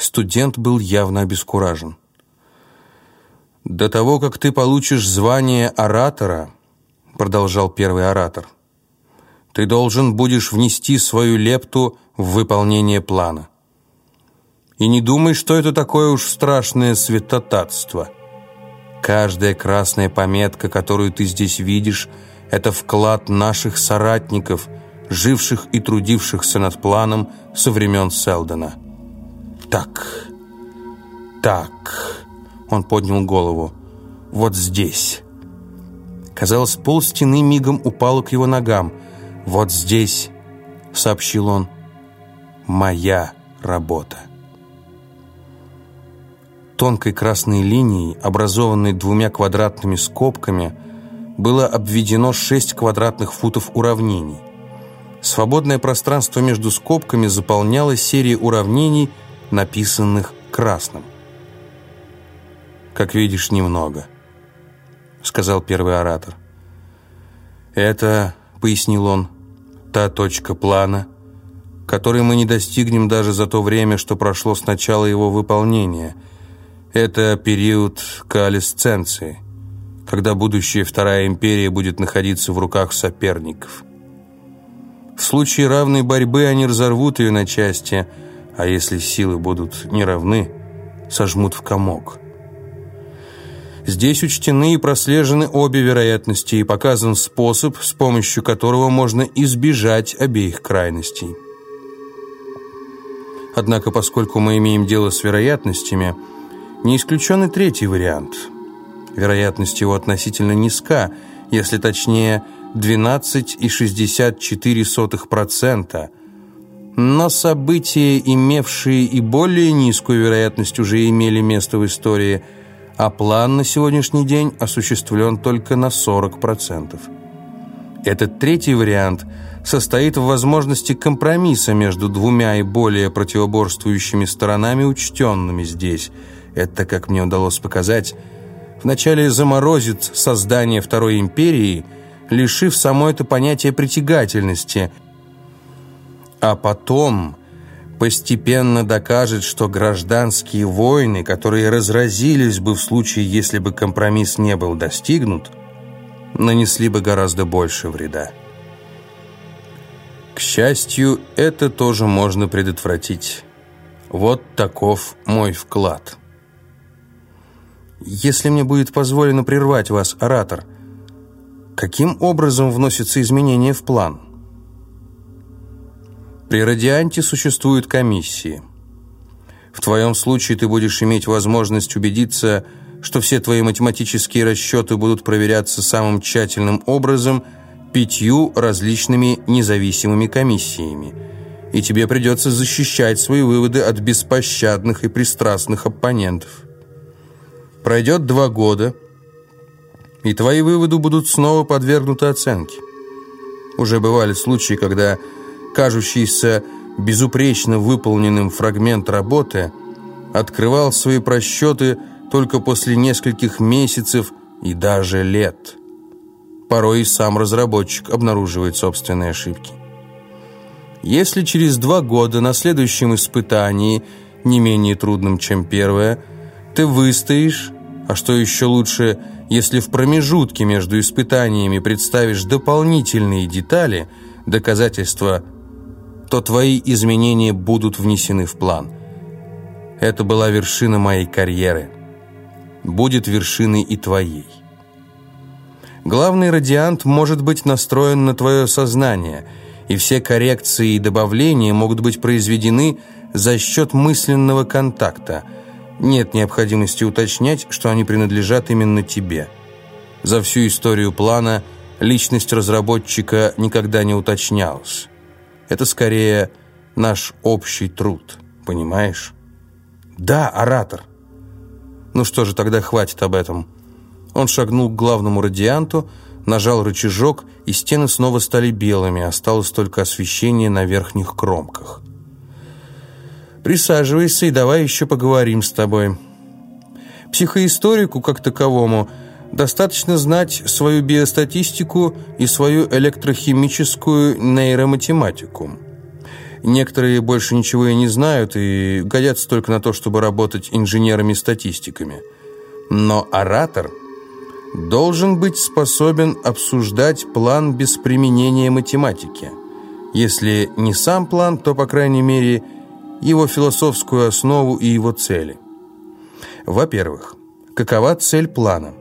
Студент был явно обескуражен. «До того, как ты получишь звание оратора», — продолжал первый оратор, «ты должен будешь внести свою лепту в выполнение плана. И не думай, что это такое уж страшное святотатство. Каждая красная пометка, которую ты здесь видишь, это вклад наших соратников, живших и трудившихся над планом со времен Селдена. Так, так, он поднял голову. Вот здесь. Казалось, пол стены мигом упало к его ногам. Вот здесь, сообщил он, моя работа. Тонкой красной линией, образованной двумя квадратными скобками, было обведено 6 квадратных футов уравнений. Свободное пространство между скобками заполняла серия уравнений, написанных красным. «Как видишь, немного», — сказал первый оратор. «Это, — пояснил он, — та точка плана, которой мы не достигнем даже за то время, что прошло с начала его выполнения — это период коалесценции, когда будущая Вторая империя будет находиться в руках соперников. В случае равной борьбы они разорвут ее на части, а если силы будут неравны, сожмут в комок. Здесь учтены и прослежены обе вероятности и показан способ, с помощью которого можно избежать обеих крайностей. Однако, поскольку мы имеем дело с вероятностями – не исключен и третий вариант. Вероятность его относительно низка, если точнее 12,64%. Но события, имевшие и более низкую вероятность, уже имели место в истории, а план на сегодняшний день осуществлен только на 40%. Этот третий вариант состоит в возможности компромисса между двумя и более противоборствующими сторонами, учтенными здесь – это, как мне удалось показать, вначале заморозит создание Второй империи, лишив само это понятие притягательности, а потом постепенно докажет, что гражданские войны, которые разразились бы в случае, если бы компромисс не был достигнут, нанесли бы гораздо больше вреда. К счастью, это тоже можно предотвратить. Вот таков мой вклад». Если мне будет позволено прервать вас, оратор, каким образом вносятся изменения в план? При радианте существуют комиссии. В твоем случае ты будешь иметь возможность убедиться, что все твои математические расчеты будут проверяться самым тщательным образом пятью различными независимыми комиссиями. И тебе придется защищать свои выводы от беспощадных и пристрастных оппонентов. Пройдет два года, и твои выводы будут снова подвергнуты оценке. Уже бывали случаи, когда кажущийся безупречно выполненным фрагмент работы открывал свои просчеты только после нескольких месяцев и даже лет. Порой и сам разработчик обнаруживает собственные ошибки. Если через два года на следующем испытании, не менее трудном, чем первое, ты выстоишь, а что еще лучше, если в промежутке между испытаниями представишь дополнительные детали, доказательства, то твои изменения будут внесены в план. Это была вершина моей карьеры. Будет вершиной и твоей. Главный радиант может быть настроен на твое сознание, и все коррекции и добавления могут быть произведены за счет мысленного контакта – нет необходимости уточнять, что они принадлежат именно тебе. За всю историю плана личность разработчика никогда не уточнялась. Это скорее наш общий труд, понимаешь? Да, оратор. Ну что же, тогда хватит об этом. Он шагнул к главному радианту, нажал рычажок, и стены снова стали белыми, осталось только освещение на верхних кромках. Присаживайся и давай еще поговорим с тобой. Психоисторику, как таковому, достаточно знать свою биостатистику и свою электрохимическую нейроматематику. Некоторые больше ничего и не знают и годятся только на то, чтобы работать инженерами-статистиками. Но оратор должен быть способен обсуждать план без применения математики. Если не сам план, то, по крайней мере, его философскую основу и его цели. Во-первых, какова цель плана?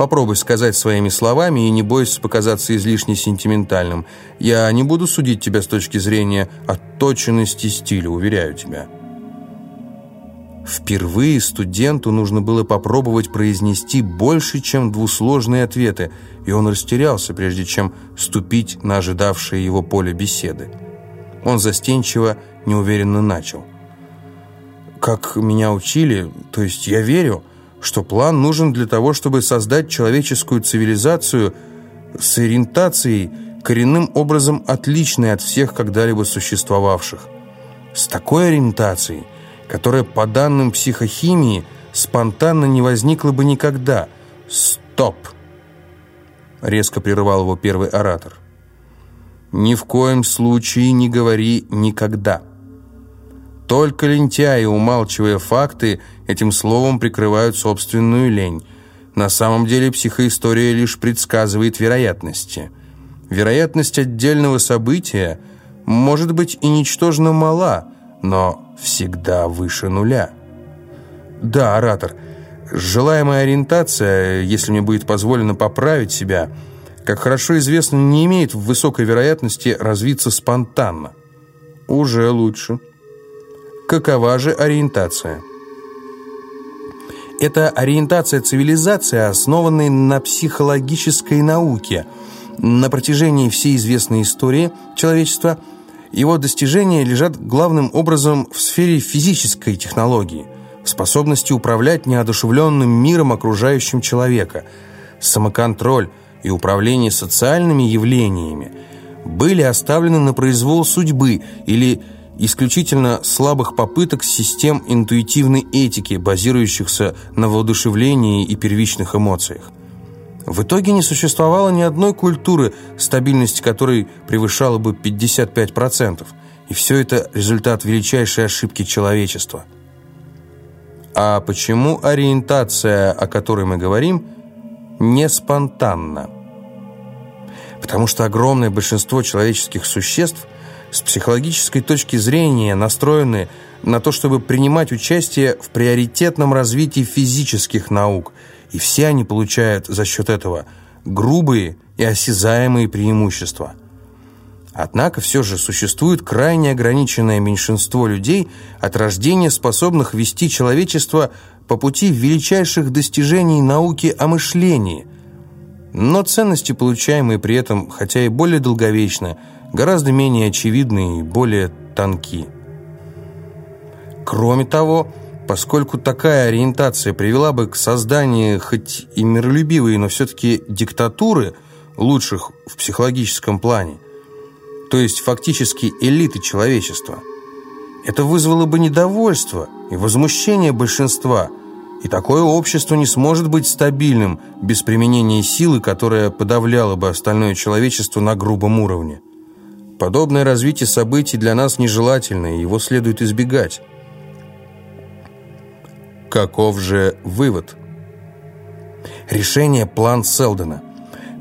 Попробуй сказать своими словами и не бойся показаться излишне сентиментальным. Я не буду судить тебя с точки зрения отточенности стиля, уверяю тебя. Впервые студенту нужно было попробовать произнести больше, чем двусложные ответы, и он растерялся, прежде чем ступить на ожидавшее его поле беседы. Он застенчиво, неуверенно начал. «Как меня учили, то есть я верю, что план нужен для того, чтобы создать человеческую цивилизацию с ориентацией, коренным образом отличной от всех когда-либо существовавших. С такой ориентацией, которая, по данным психохимии, спонтанно не возникла бы никогда. «Стоп!» — резко прерывал его первый оратор. «Ни в коем случае не говори «никогда». Только лентяи, умалчивая факты, этим словом прикрывают собственную лень. На самом деле психоистория лишь предсказывает вероятности. Вероятность отдельного события может быть и ничтожно мала, но всегда выше нуля. Да, оратор, желаемая ориентация, если мне будет позволено поправить себя, как хорошо известно, не имеет высокой вероятности развиться спонтанно. Уже лучше. Какова же ориентация? Это ориентация цивилизации, основанной на психологической науке. На протяжении всей известной истории человечества его достижения лежат главным образом в сфере физической технологии, в способности управлять неодушевленным миром окружающим человека. Самоконтроль и управление социальными явлениями были оставлены на произвол судьбы или исключительно слабых попыток систем интуитивной этики, базирующихся на воодушевлении и первичных эмоциях. В итоге не существовало ни одной культуры, стабильность которой превышала бы 55%, и все это результат величайшей ошибки человечества. А почему ориентация, о которой мы говорим, не спонтанна? Потому что огромное большинство человеческих существ – с психологической точки зрения настроены на то, чтобы принимать участие в приоритетном развитии физических наук, и все они получают за счет этого грубые и осязаемые преимущества. Однако все же существует крайне ограниченное меньшинство людей от рождения, способных вести человечество по пути величайших достижений науки о мышлении. Но ценности, получаемые при этом, хотя и более долговечны, гораздо менее очевидны и более тонки. Кроме того, поскольку такая ориентация привела бы к созданию хоть и миролюбивой, но все-таки диктатуры, лучших в психологическом плане, то есть фактически элиты человечества, это вызвало бы недовольство и возмущение большинства, и такое общество не сможет быть стабильным без применения силы, которая подавляла бы остальное человечество на грубом уровне. Подобное развитие событий для нас нежелательно, и его следует избегать. Каков же вывод? Решение план Селдона.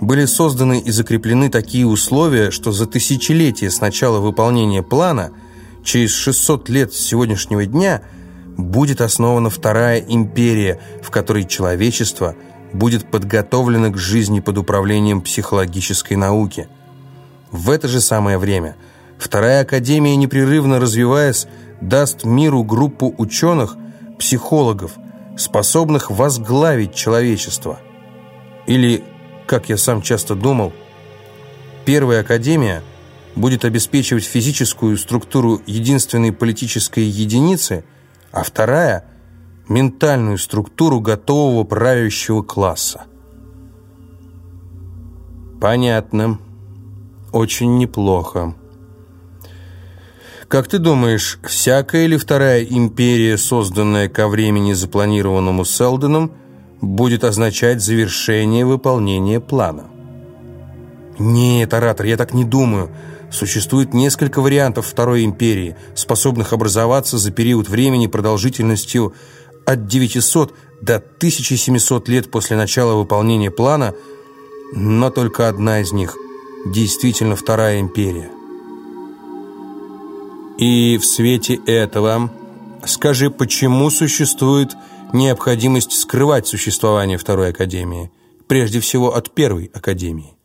Были созданы и закреплены такие условия, что за тысячелетия с начала выполнения плана, через 600 лет с сегодняшнего дня, будет основана Вторая империя, в которой человечество будет подготовлено к жизни под управлением психологической науки – в это же самое время Вторая Академия, непрерывно развиваясь, даст миру группу ученых, психологов, способных возглавить человечество. Или, как я сам часто думал, Первая Академия будет обеспечивать физическую структуру единственной политической единицы, а вторая – ментальную структуру готового правящего класса. Понятно. Очень неплохо. Как ты думаешь, всякая ли вторая империя, созданная ко времени запланированному Селдоном, будет означать завершение выполнения плана? Нет, оратор, я так не думаю. Существует несколько вариантов Второй империи, способных образоваться за период времени продолжительностью от 900 до 1700 лет после начала выполнения плана, но только одна из них действительно Вторая империя. И в свете этого скажи, почему существует необходимость скрывать существование Второй Академии, прежде всего от Первой Академии?